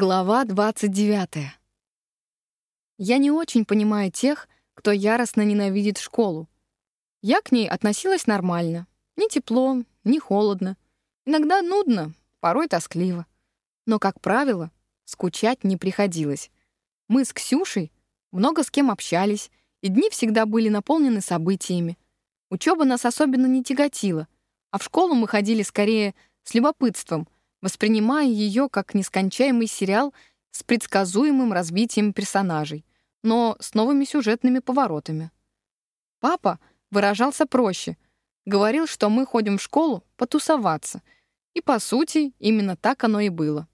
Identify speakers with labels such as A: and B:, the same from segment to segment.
A: Глава 29. Я не очень понимаю тех, кто яростно ненавидит школу. Я к ней относилась нормально. Ни тепло, ни холодно. Иногда нудно, порой тоскливо. Но, как правило, скучать не приходилось. Мы с Ксюшей много с кем общались, и дни всегда были наполнены событиями. Учеба нас особенно не тяготила, а в школу мы ходили скорее с любопытством — воспринимая ее как нескончаемый сериал с предсказуемым развитием персонажей, но с новыми сюжетными поворотами. Папа выражался проще, говорил, что мы ходим в школу потусоваться, и, по сути, именно так оно и было.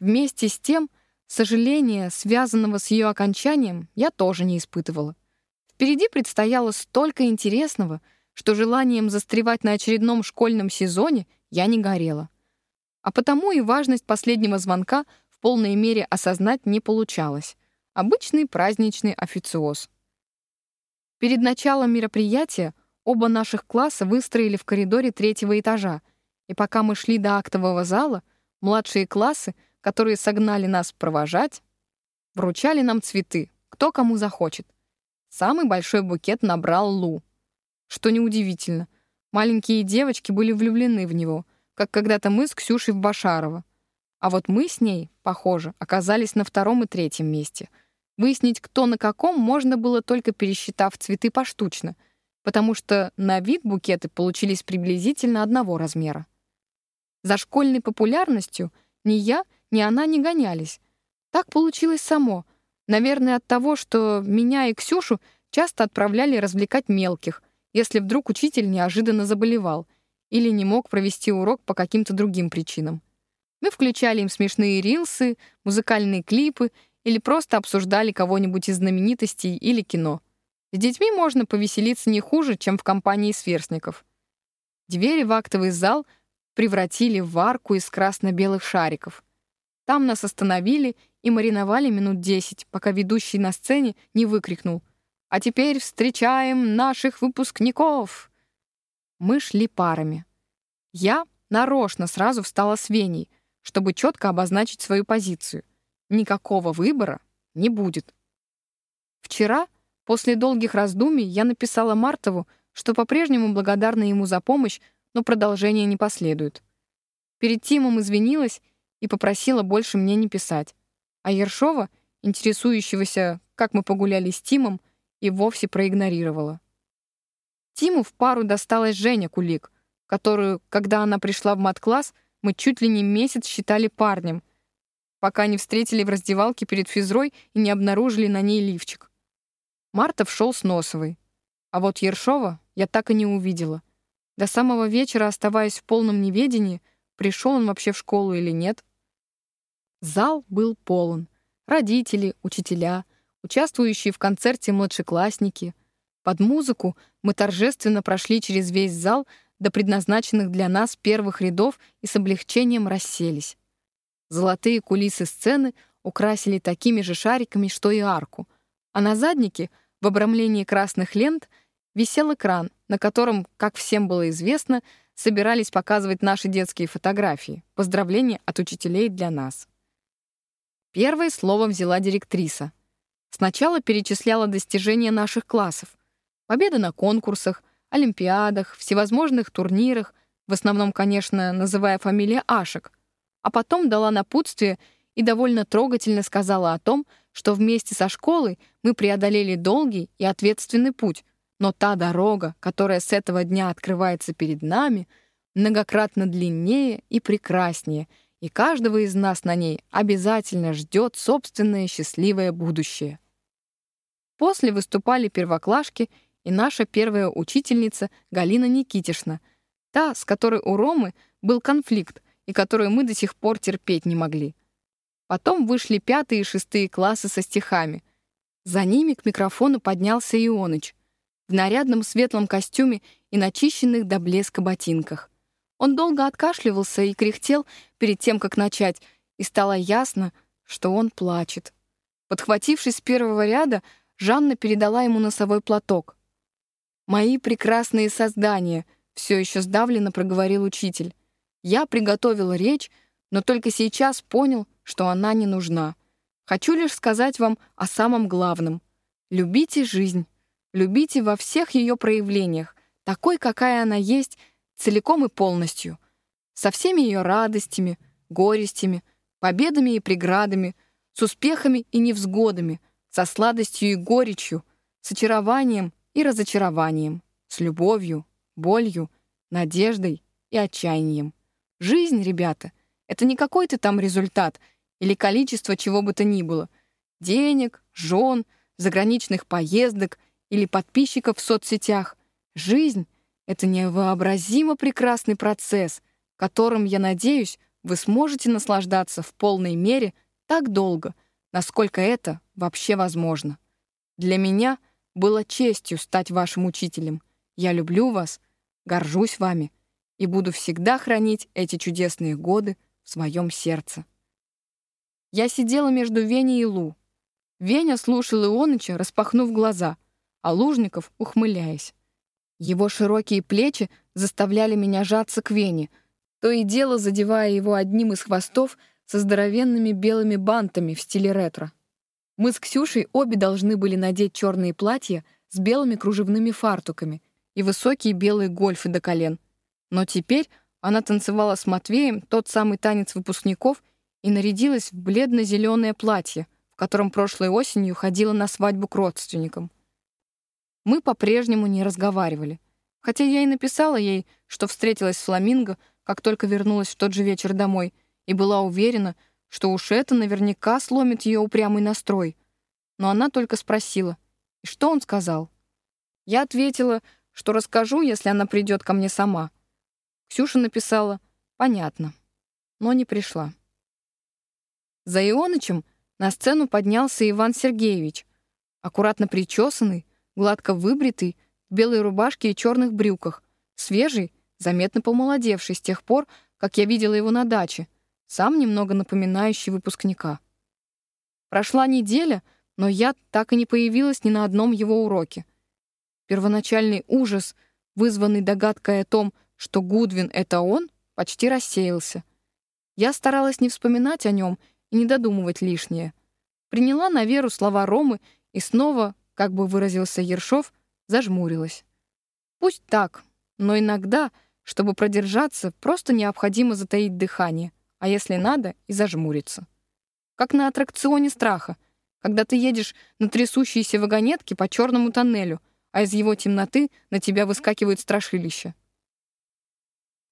A: Вместе с тем, сожаления, связанного с ее окончанием, я тоже не испытывала. Впереди предстояло столько интересного, что желанием застревать на очередном школьном сезоне я не горела а потому и важность последнего звонка в полной мере осознать не получалось. Обычный праздничный официоз. Перед началом мероприятия оба наших класса выстроили в коридоре третьего этажа, и пока мы шли до актового зала, младшие классы, которые согнали нас провожать, вручали нам цветы, кто кому захочет. Самый большой букет набрал Лу. Что неудивительно, маленькие девочки были влюблены в него — как когда-то мы с Ксюшей в Башарова. А вот мы с ней, похоже, оказались на втором и третьем месте. Выяснить, кто на каком, можно было только пересчитав цветы поштучно, потому что на вид букеты получились приблизительно одного размера. За школьной популярностью ни я, ни она не гонялись. Так получилось само. Наверное, от того, что меня и Ксюшу часто отправляли развлекать мелких, если вдруг учитель неожиданно заболевал — или не мог провести урок по каким-то другим причинам. Мы включали им смешные рилсы, музыкальные клипы или просто обсуждали кого-нибудь из знаменитостей или кино. С детьми можно повеселиться не хуже, чем в компании сверстников. Двери в актовый зал превратили в арку из красно-белых шариков. Там нас остановили и мариновали минут десять, пока ведущий на сцене не выкрикнул «А теперь встречаем наших выпускников!» Мы шли парами. Я нарочно сразу встала с Веней, чтобы четко обозначить свою позицию. Никакого выбора не будет. Вчера, после долгих раздумий, я написала Мартову, что по-прежнему благодарна ему за помощь, но продолжение не последует. Перед Тимом извинилась и попросила больше мне не писать. А Ершова, интересующегося, как мы погуляли с Тимом, и вовсе проигнорировала. Тиму в пару досталась Женя Кулик, которую, когда она пришла в мат-класс, мы чуть ли не месяц считали парнем, пока не встретили в раздевалке перед физрой и не обнаружили на ней лифчик. Мартов шел с Носовой. А вот Ершова я так и не увидела. До самого вечера, оставаясь в полном неведении, пришел он вообще в школу или нет. Зал был полон. Родители, учителя, участвующие в концерте младшеклассники — под музыку мы торжественно прошли через весь зал до предназначенных для нас первых рядов и с облегчением расселись. Золотые кулисы сцены украсили такими же шариками, что и арку, а на заднике, в обрамлении красных лент, висел экран, на котором, как всем было известно, собирались показывать наши детские фотографии. Поздравления от учителей для нас. Первое слово взяла директриса. Сначала перечисляла достижения наших классов, Победы на конкурсах, олимпиадах, всевозможных турнирах, в основном, конечно, называя фамилия Ашек, а потом дала напутствие и довольно трогательно сказала о том, что вместе со школой мы преодолели долгий и ответственный путь, но та дорога, которая с этого дня открывается перед нами, многократно длиннее и прекраснее, и каждого из нас на ней обязательно ждет собственное счастливое будущее. После выступали первоклашки — и наша первая учительница Галина Никитишна, та, с которой у Ромы был конфликт и которую мы до сих пор терпеть не могли. Потом вышли пятые и шестые классы со стихами. За ними к микрофону поднялся Ионыч в нарядном светлом костюме и начищенных до блеска ботинках. Он долго откашливался и кряхтел перед тем, как начать, и стало ясно, что он плачет. Подхватившись с первого ряда, Жанна передала ему носовой платок. «Мои прекрасные создания», — все еще сдавленно проговорил учитель. Я приготовил речь, но только сейчас понял, что она не нужна. Хочу лишь сказать вам о самом главном. Любите жизнь. Любите во всех ее проявлениях, такой, какая она есть, целиком и полностью. Со всеми ее радостями, горестями, победами и преградами, с успехами и невзгодами, со сладостью и горечью, с очарованием и разочарованием, с любовью, болью, надеждой и отчаянием. Жизнь, ребята, это не какой-то там результат или количество чего бы то ни было. Денег, жен, заграничных поездок или подписчиков в соцсетях. Жизнь — это невообразимо прекрасный процесс, которым, я надеюсь, вы сможете наслаждаться в полной мере так долго, насколько это вообще возможно. Для меня было честью стать вашим учителем. Я люблю вас, горжусь вами и буду всегда хранить эти чудесные годы в своем сердце. Я сидела между Веней и Лу. Веня слушал Ионыча, распахнув глаза, а Лужников — ухмыляясь. Его широкие плечи заставляли меня жаться к Вене, то и дело задевая его одним из хвостов со здоровенными белыми бантами в стиле ретро. Мы с Ксюшей обе должны были надеть черные платья с белыми кружевными фартуками и высокие белые гольфы до колен. Но теперь она танцевала с Матвеем тот самый танец выпускников и нарядилась в бледно-зеленое платье, в котором прошлой осенью ходила на свадьбу к родственникам. Мы по-прежнему не разговаривали, хотя я и написала ей, что встретилась с Фламинго, как только вернулась в тот же вечер домой, и была уверена, что уж это наверняка сломит ее упрямый настрой. Но она только спросила, и что он сказал? Я ответила, что расскажу, если она придет ко мне сама. Ксюша написала «понятно», но не пришла. За Ионычем на сцену поднялся Иван Сергеевич, аккуратно причесанный, гладко выбритый, в белой рубашке и черных брюках, свежий, заметно помолодевший с тех пор, как я видела его на даче — сам немного напоминающий выпускника. Прошла неделя, но я так и не появилась ни на одном его уроке. Первоначальный ужас, вызванный догадкой о том, что Гудвин — это он, почти рассеялся. Я старалась не вспоминать о нем и не додумывать лишнее. Приняла на веру слова Ромы и снова, как бы выразился Ершов, зажмурилась. Пусть так, но иногда, чтобы продержаться, просто необходимо затаить дыхание а если надо, и зажмуриться. Как на аттракционе страха, когда ты едешь на трясущейся вагонетке по черному тоннелю, а из его темноты на тебя выскакивает страшилище.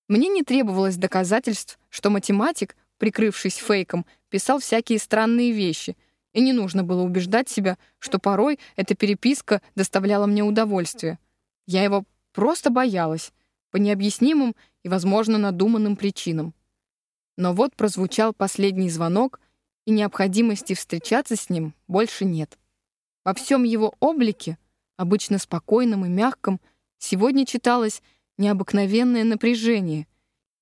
A: Мне не требовалось доказательств, что математик, прикрывшись фейком, писал всякие странные вещи, и не нужно было убеждать себя, что порой эта переписка доставляла мне удовольствие. Я его просто боялась, по необъяснимым и, возможно, надуманным причинам. Но вот прозвучал последний звонок, и необходимости встречаться с ним больше нет. Во всем его облике, обычно спокойном и мягком, сегодня читалось необыкновенное напряжение.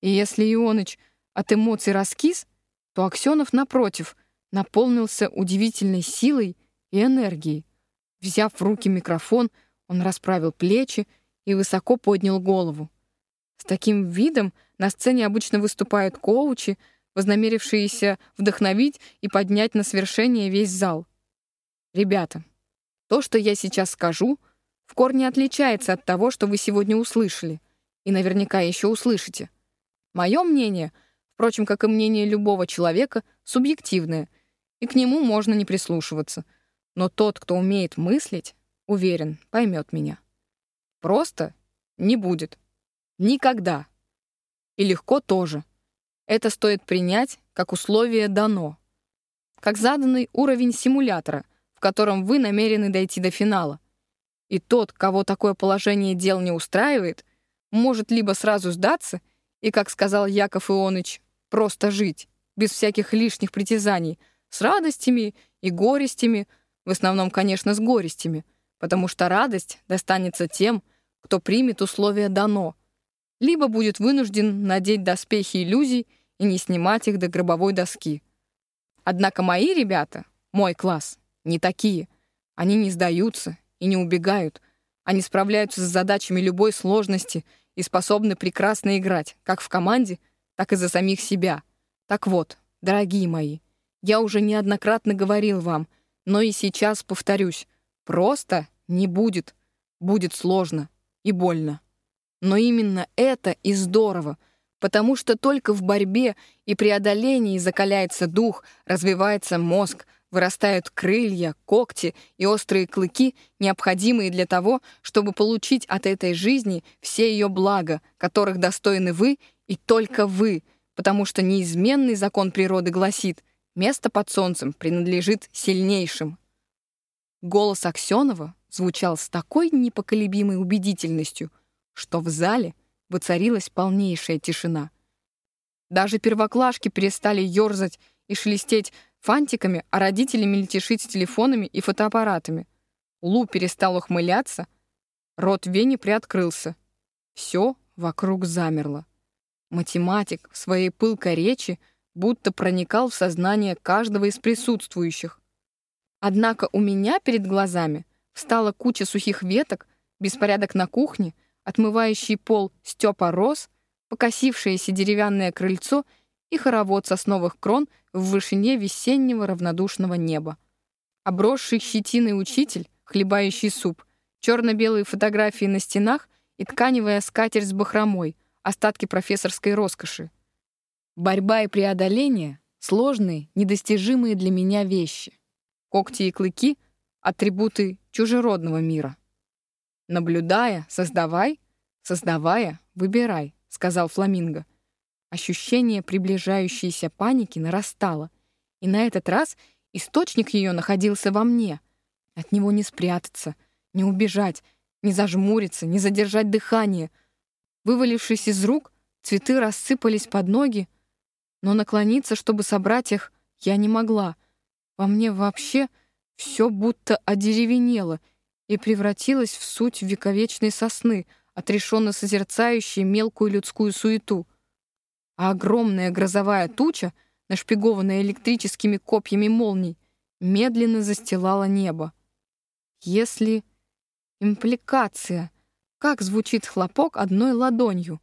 A: И если Ионыч от эмоций раскис, то Аксенов, напротив, наполнился удивительной силой и энергией. Взяв в руки микрофон, он расправил плечи и высоко поднял голову. Таким видом на сцене обычно выступают коучи, вознамерившиеся вдохновить и поднять на свершение весь зал. Ребята, то, что я сейчас скажу, в корне отличается от того, что вы сегодня услышали, и наверняка еще услышите. Мое мнение, впрочем, как и мнение любого человека, субъективное, и к нему можно не прислушиваться. Но тот, кто умеет мыслить, уверен, поймет меня. Просто не будет. Никогда. И легко тоже. Это стоит принять как условие дано. Как заданный уровень симулятора, в котором вы намерены дойти до финала. И тот, кого такое положение дел не устраивает, может либо сразу сдаться и, как сказал Яков Ионыч, просто жить, без всяких лишних притязаний, с радостями и горестями, в основном, конечно, с горестями, потому что радость достанется тем, кто примет условия дано — либо будет вынужден надеть доспехи иллюзий и не снимать их до гробовой доски. Однако мои ребята, мой класс, не такие. Они не сдаются и не убегают. Они справляются с задачами любой сложности и способны прекрасно играть, как в команде, так и за самих себя. Так вот, дорогие мои, Я уже неоднократно говорил вам, но и сейчас повторюсь. Просто не будет. Будет сложно и больно. Но именно это и здорово, потому что только в борьбе и преодолении закаляется дух, развивается мозг, вырастают крылья, когти и острые клыки, необходимые для того, чтобы получить от этой жизни все ее блага, которых достойны вы и только вы, потому что неизменный закон природы гласит «место под солнцем принадлежит сильнейшим». Голос Аксенова звучал с такой непоколебимой убедительностью, что в зале воцарилась полнейшая тишина. Даже первоклашки перестали ерзать и шелестеть фантиками, а родители мельтешить телефонами и фотоаппаратами. Лу перестал ухмыляться, рот Вени приоткрылся. Все вокруг замерло. Математик в своей пылкой речи будто проникал в сознание каждого из присутствующих. Однако у меня перед глазами встала куча сухих веток, беспорядок на кухне, отмывающий пол Степа Рос, покосившееся деревянное крыльцо и хоровод сосновых крон в вышине весеннего равнодушного неба. Обросший щетиной учитель, хлебающий суп, черно-белые фотографии на стенах и тканевая скатерть с бахромой, остатки профессорской роскоши. Борьба и преодоление — сложные, недостижимые для меня вещи. Когти и клыки — атрибуты чужеродного мира. Наблюдая, создавай, создавая, выбирай, сказал Фламинго. Ощущение приближающейся паники нарастало, и на этот раз источник ее находился во мне. От него не спрятаться, не убежать, не зажмуриться, не задержать дыхание. Вывалившись из рук, цветы рассыпались под ноги, но наклониться, чтобы собрать их, я не могла. Во мне вообще все будто одеревенело — и превратилась в суть вековечной сосны, отрешенно созерцающей мелкую людскую суету. А огромная грозовая туча, нашпигованная электрическими копьями молний, медленно застилала небо. Если... Импликация. Как звучит хлопок одной ладонью?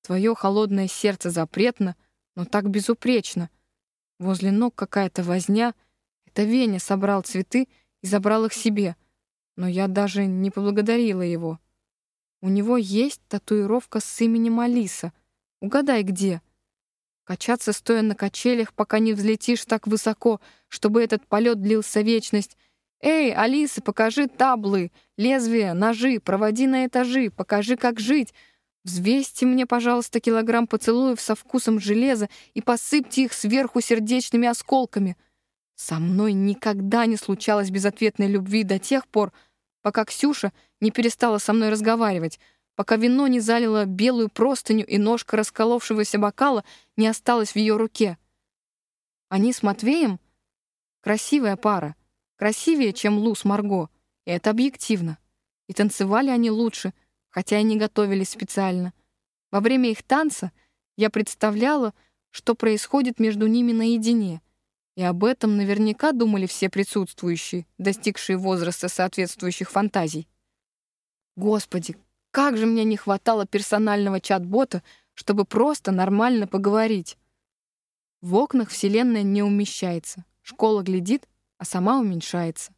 A: Твое холодное сердце запретно, но так безупречно. Возле ног какая-то возня. Это Веня собрал цветы и забрал их себе — но я даже не поблагодарила его. У него есть татуировка с именем Алиса. Угадай, где? Качаться, стоя на качелях, пока не взлетишь так высоко, чтобы этот полет длился вечность. «Эй, Алиса, покажи таблы, лезвия, ножи, проводи на этажи, покажи, как жить. Взвесьте мне, пожалуйста, килограмм поцелуев со вкусом железа и посыпьте их сверху сердечными осколками». Со мной никогда не случалось безответной любви до тех пор, пока Ксюша не перестала со мной разговаривать, пока вино не залило белую простыню и ножка расколовшегося бокала не осталась в ее руке. Они с Матвеем — красивая пара, красивее, чем Лу с Марго, и это объективно. И танцевали они лучше, хотя и не готовились специально. Во время их танца я представляла, что происходит между ними наедине — и об этом наверняка думали все присутствующие, достигшие возраста соответствующих фантазий. Господи, как же мне не хватало персонального чат-бота, чтобы просто нормально поговорить. В окнах Вселенная не умещается. Школа глядит, а сама уменьшается.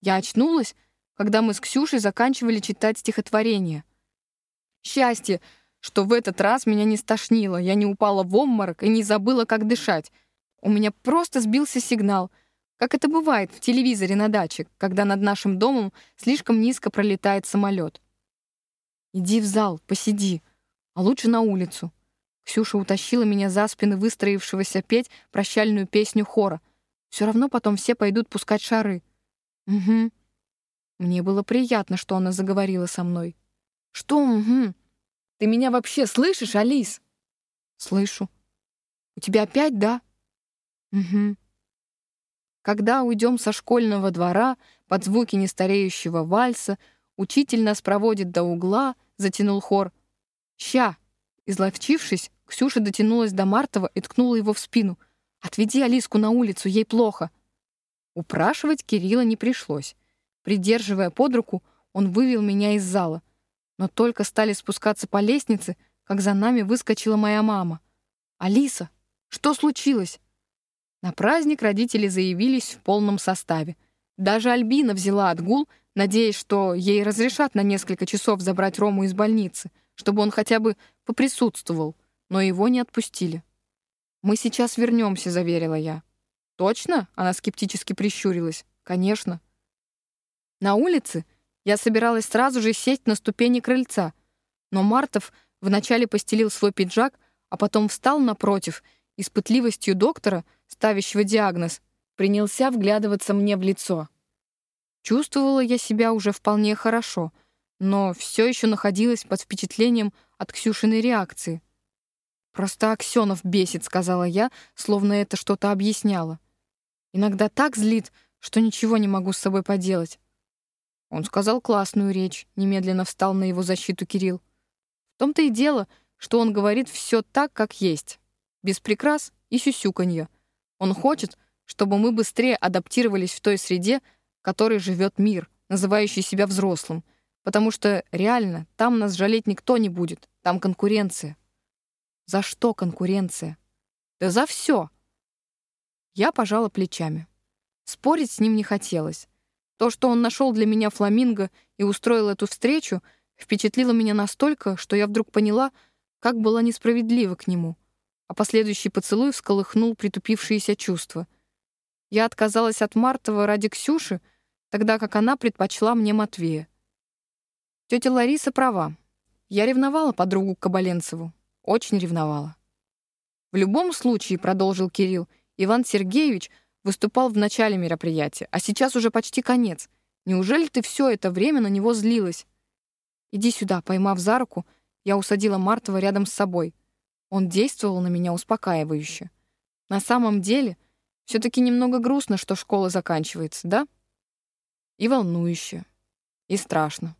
A: Я очнулась, когда мы с Ксюшей заканчивали читать стихотворение. Счастье, что в этот раз меня не стошнило, я не упала в обморок и не забыла, как дышать. У меня просто сбился сигнал, как это бывает в телевизоре на даче, когда над нашим домом слишком низко пролетает самолет. «Иди в зал, посиди, а лучше на улицу». Ксюша утащила меня за спины выстроившегося петь прощальную песню хора. Все равно потом все пойдут пускать шары. Угу. Мне было приятно, что она заговорила со мной. Что угу? Ты меня вообще слышишь, Алис? Слышу. У тебя опять, да? Угу. Когда уйдем со школьного двора под звуки нестареющего вальса, учитель нас проводит до угла, затянул хор. Ща! Изловчившись, Ксюша дотянулась до Мартова и ткнула его в спину. «Отведи Алиску на улицу, ей плохо». Упрашивать Кирилла не пришлось. Придерживая под руку, он вывел меня из зала. Но только стали спускаться по лестнице, как за нами выскочила моя мама. «Алиса, что случилось?» На праздник родители заявились в полном составе. Даже Альбина взяла отгул, надеясь, что ей разрешат на несколько часов забрать Рому из больницы, чтобы он хотя бы поприсутствовал, но его не отпустили. «Мы сейчас вернемся», — заверила я. «Точно?» — она скептически прищурилась. «Конечно». На улице я собиралась сразу же сесть на ступени крыльца, но Мартов вначале постелил свой пиджак, а потом встал напротив и с пытливостью доктора, ставящего диагноз, принялся вглядываться мне в лицо. Чувствовала я себя уже вполне хорошо, но все еще находилась под впечатлением от Ксюшиной реакции. «Просто Аксенов бесит», — сказала я, словно это что-то объясняло. «Иногда так злит, что ничего не могу с собой поделать». Он сказал классную речь, немедленно встал на его защиту Кирилл. В том-то и дело, что он говорит все так, как есть, без прикрас и сюсюканья. Он хочет, чтобы мы быстрее адаптировались в той среде, в которой живет мир, называющий себя взрослым, потому что реально там нас жалеть никто не будет, там конкуренция. За что конкуренция? Да за все. Я пожала плечами. Спорить с ним не хотелось. То, что он нашел для меня фламинго и устроил эту встречу, впечатлило меня настолько, что я вдруг поняла, как была несправедлива к нему, а последующий поцелуй всколыхнул притупившиеся чувства. Я отказалась от Мартова ради Ксюши, тогда как она предпочла мне Матвея. Тетя Лариса права. Я ревновала подругу Кабаленцеву. Очень ревновала. В любом случае, продолжил Кирилл, Иван Сергеевич выступал в начале мероприятия, а сейчас уже почти конец. Неужели ты все это время на него злилась? Иди сюда, поймав за руку, я усадила Мартова рядом с собой. Он действовал на меня успокаивающе. На самом деле, все таки немного грустно, что школа заканчивается, да? И волнующе. И страшно.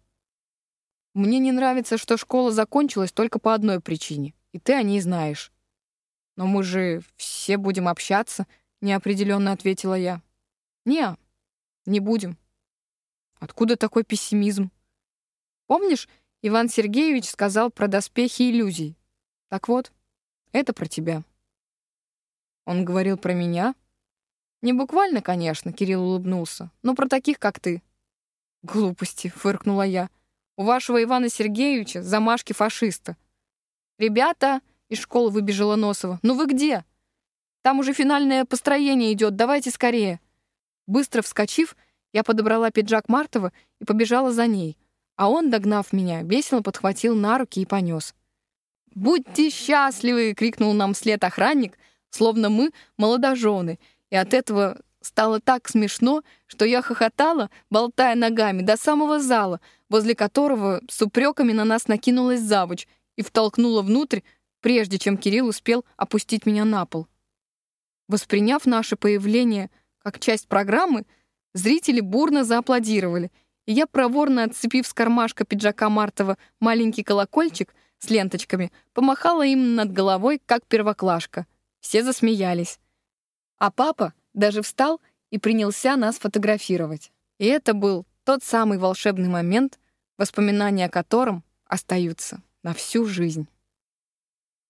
A: Мне не нравится, что школа закончилась только по одной причине, и ты о ней знаешь. Но мы же все будем общаться, неопределенно ответила я. Не, не будем. Откуда такой пессимизм? Помнишь, Иван Сергеевич сказал про доспехи иллюзий? Так вот, это про тебя. Он говорил про меня? Не буквально, конечно, Кирилл улыбнулся, но про таких, как ты. Глупости, фыркнула я. У вашего Ивана Сергеевича замашки фашиста. Ребята, из школы выбежала Носова. Ну вы где? Там уже финальное построение идет, давайте скорее. Быстро вскочив, я подобрала пиджак Мартова и побежала за ней, а он, догнав меня, весело подхватил на руки и понес. «Будьте счастливы!» — крикнул нам вслед охранник, словно мы молодожены, и от этого стало так смешно, что я хохотала, болтая ногами, до самого зала, возле которого с упреками на нас накинулась завуч и втолкнула внутрь, прежде чем Кирилл успел опустить меня на пол. Восприняв наше появление как часть программы, зрители бурно зааплодировали, и я, проворно отцепив с кармашка пиджака Мартова маленький колокольчик с ленточками, помахала им над головой, как первоклашка. Все засмеялись. А папа даже встал и принялся нас фотографировать. И это был тот самый волшебный момент, воспоминания о котором остаются на всю жизнь.